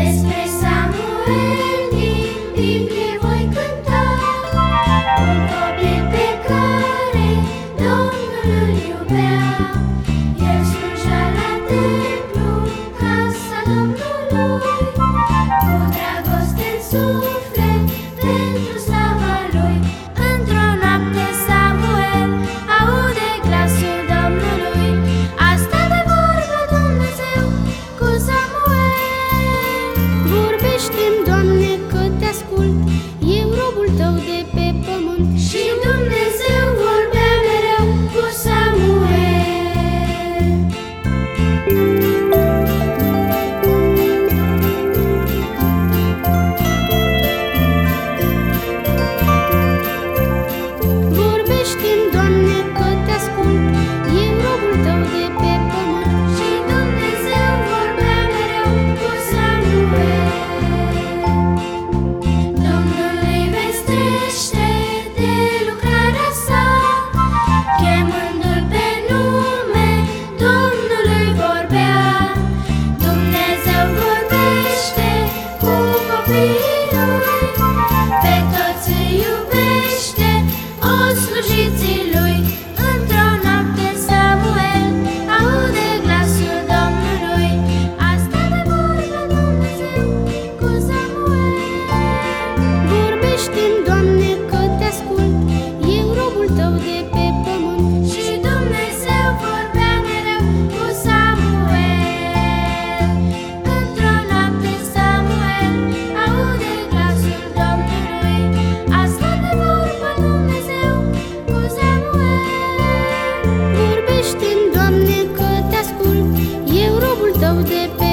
Despre Samuel Biblie voi cânta. Un copil pe care Domnul îl iubea. Samuel